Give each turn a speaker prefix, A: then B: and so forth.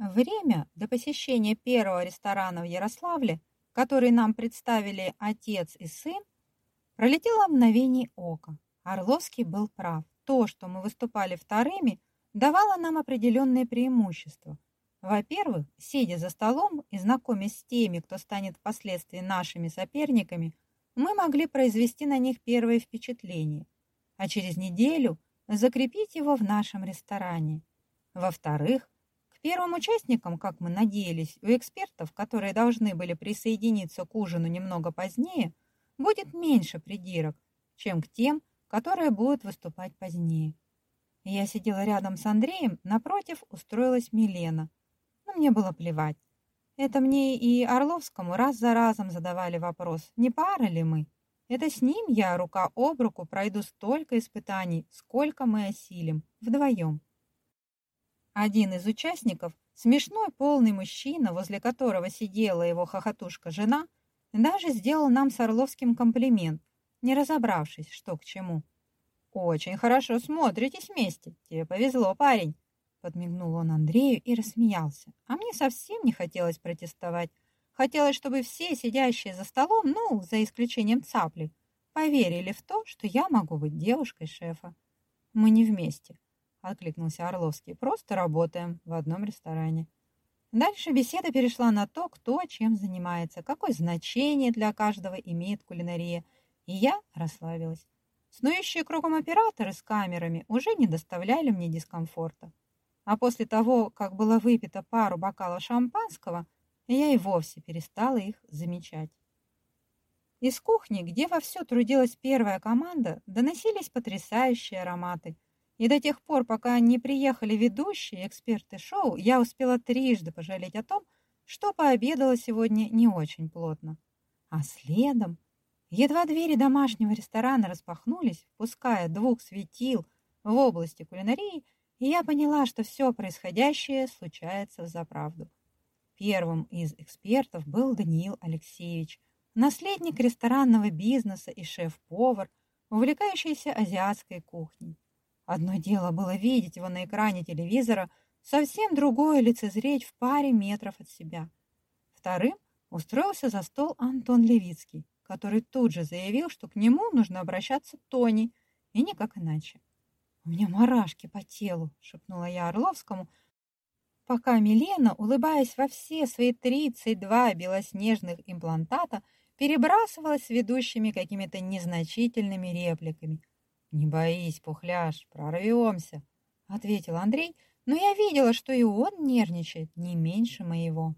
A: Время до посещения первого ресторана в Ярославле, который нам представили отец и сын, пролетело мгновение ока. Орловский был прав. То, что мы выступали вторыми, давало нам определенные преимущества. Во-первых, сидя за столом и знакомясь с теми, кто станет впоследствии нашими соперниками, мы могли произвести на них первое впечатление, а через неделю закрепить его в нашем ресторане. Во-вторых, первым участникам, как мы надеялись, у экспертов, которые должны были присоединиться к ужину немного позднее, будет меньше придирок, чем к тем, которые будут выступать позднее. Я сидела рядом с Андреем, напротив устроилась Милена. Но мне было плевать. Это мне и Орловскому раз за разом задавали вопрос, не пара ли мы. Это с ним я рука об руку пройду столько испытаний, сколько мы осилим, вдвоем. Один из участников, смешной полный мужчина, возле которого сидела его хохотушка-жена, даже сделал нам с Орловским комплимент, не разобравшись, что к чему. «Очень хорошо смотритесь вместе. Тебе повезло, парень. Подмигнул он Андрею и рассмеялся. А мне совсем не хотелось протестовать. Хотелось, чтобы все сидящие за столом, ну, за исключением цапли, поверили в то, что я могу быть девушкой шефа. Мы не вместе, откликнулся Орловский. Просто работаем в одном ресторане. Дальше беседа перешла на то, кто чем занимается, какое значение для каждого имеет кулинария, и я расслабилась. Снующие кругом операторы с камерами уже не доставляли мне дискомфорта. А после того, как было выпито пару бокалов шампанского, я и вовсе перестала их замечать. Из кухни, где вовсю трудилась первая команда, доносились потрясающие ароматы. И до тех пор, пока не приехали ведущие эксперты шоу, я успела трижды пожалеть о том, что пообедала сегодня не очень плотно. А следом, едва двери домашнего ресторана распахнулись, впуская двух светил в области кулинарии, и я поняла, что все происходящее случается за правду. Первым из экспертов был Даниил Алексеевич, наследник ресторанного бизнеса и шеф-повар, увлекающийся азиатской кухней. Одно дело было видеть его на экране телевизора, совсем другое лицезреть в паре метров от себя. Вторым устроился за стол Антон Левицкий, который тут же заявил, что к нему нужно обращаться Тони, и никак иначе. «У меня мурашки по телу», — шепнула я Орловскому, пока Милена, улыбаясь во все свои тридцать два белоснежных имплантата, перебрасывалась с ведущими какими-то незначительными репликами. «Не боись, пухляш, прорвемся», — ответил Андрей, но я видела, что и он нервничает не меньше моего.